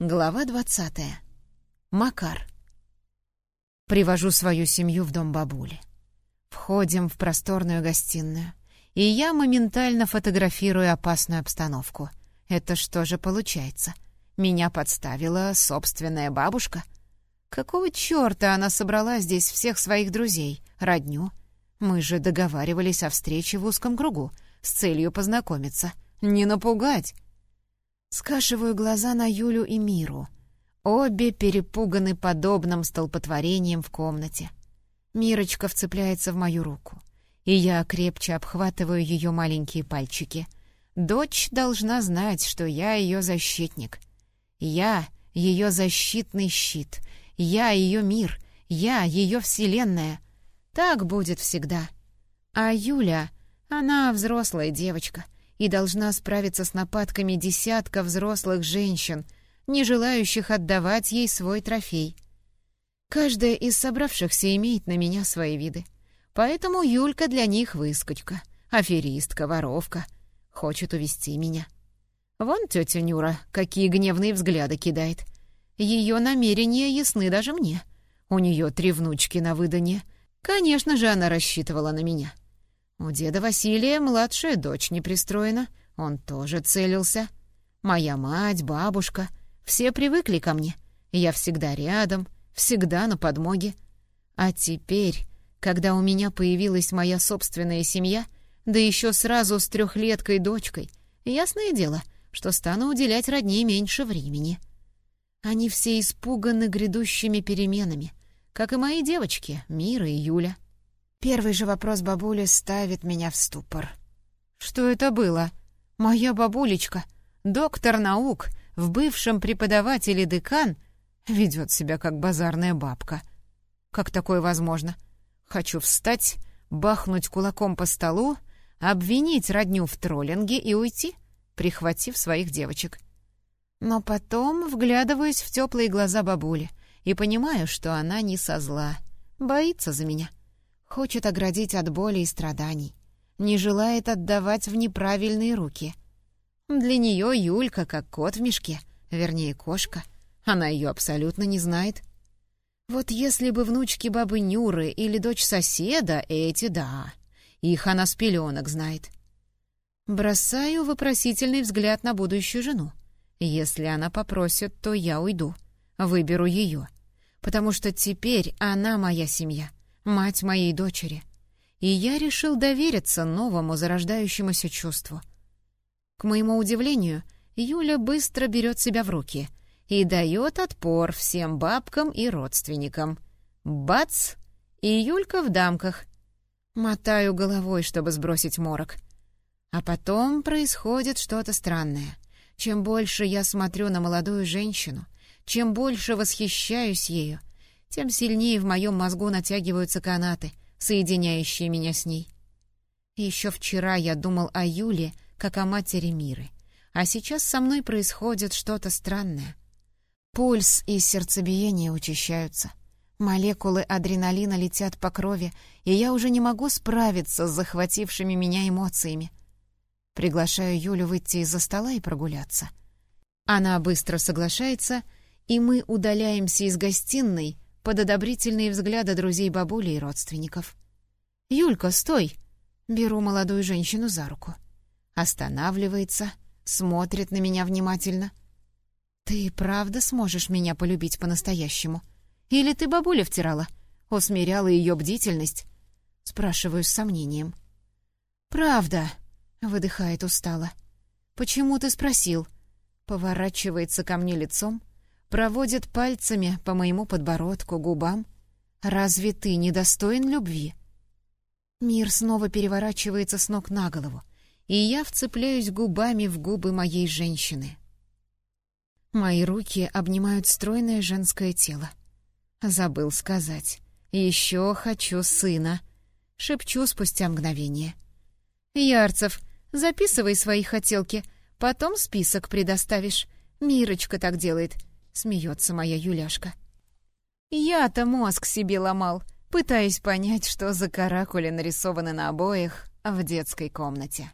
Глава двадцатая. Макар. Привожу свою семью в дом бабули. Входим в просторную гостиную, и я моментально фотографирую опасную обстановку. Это что же получается? Меня подставила собственная бабушка? Какого черта она собрала здесь всех своих друзей, родню? Мы же договаривались о встрече в узком кругу с целью познакомиться. Не напугать! Скашиваю глаза на Юлю и Миру. Обе перепуганы подобным столпотворением в комнате. Мирочка вцепляется в мою руку, и я крепче обхватываю ее маленькие пальчики. Дочь должна знать, что я ее защитник. Я — ее защитный щит. Я — ее мир. Я — ее вселенная. Так будет всегда. А Юля, она взрослая девочка — и должна справиться с нападками десятка взрослых женщин, не желающих отдавать ей свой трофей. Каждая из собравшихся имеет на меня свои виды. Поэтому Юлька для них выскочка, аферистка, воровка. Хочет увести меня. Вон тетя Нюра какие гневные взгляды кидает. Ее намерения ясны даже мне. У нее три внучки на выданье. Конечно же, она рассчитывала на меня. У деда Василия младшая дочь не пристроена, он тоже целился. Моя мать, бабушка, все привыкли ко мне. Я всегда рядом, всегда на подмоге. А теперь, когда у меня появилась моя собственная семья, да еще сразу с трехлеткой дочкой, ясное дело, что стану уделять родней меньше времени. Они все испуганы грядущими переменами, как и мои девочки, Мира и Юля. Первый же вопрос бабули ставит меня в ступор. «Что это было? Моя бабулечка, доктор наук, в бывшем преподавателе декан, ведет себя как базарная бабка. Как такое возможно? Хочу встать, бахнуть кулаком по столу, обвинить родню в троллинге и уйти, прихватив своих девочек. Но потом вглядываюсь в теплые глаза бабули и понимаю, что она не со зла, боится за меня». Хочет оградить от боли и страданий. Не желает отдавать в неправильные руки. Для нее Юлька как кот в мешке, вернее, кошка. Она ее абсолютно не знает. Вот если бы внучки бабы Нюры или дочь соседа, эти да. Их она с пеленок знает. Бросаю вопросительный взгляд на будущую жену. Если она попросит, то я уйду. Выберу ее. Потому что теперь она моя семья мать моей дочери, и я решил довериться новому зарождающемуся чувству. К моему удивлению, Юля быстро берет себя в руки и дает отпор всем бабкам и родственникам. Бац! И Юлька в дамках. Мотаю головой, чтобы сбросить морок. А потом происходит что-то странное. Чем больше я смотрю на молодую женщину, чем больше восхищаюсь ею, тем сильнее в моем мозгу натягиваются канаты, соединяющие меня с ней. Еще вчера я думал о Юле, как о матери Миры, а сейчас со мной происходит что-то странное. Пульс и сердцебиение учащаются. Молекулы адреналина летят по крови, и я уже не могу справиться с захватившими меня эмоциями. Приглашаю Юлю выйти из-за стола и прогуляться. Она быстро соглашается, и мы удаляемся из гостиной, под одобрительные взгляды друзей бабули и родственников. «Юлька, стой!» Беру молодую женщину за руку. Останавливается, смотрит на меня внимательно. «Ты правда сможешь меня полюбить по-настоящему? Или ты бабуля втирала? Усмиряла ее бдительность?» Спрашиваю с сомнением. «Правда», — выдыхает устало. «Почему ты спросил?» Поворачивается ко мне лицом, проводит пальцами по моему подбородку, губам. «Разве ты недостоин любви?» Мир снова переворачивается с ног на голову, и я вцепляюсь губами в губы моей женщины. Мои руки обнимают стройное женское тело. Забыл сказать. «Еще хочу сына», — шепчу спустя мгновение. «Ярцев, записывай свои хотелки, потом список предоставишь. Мирочка так делает. — смеется моя Юляшка. «Я-то мозг себе ломал, пытаясь понять, что за каракули нарисованы на обоях в детской комнате».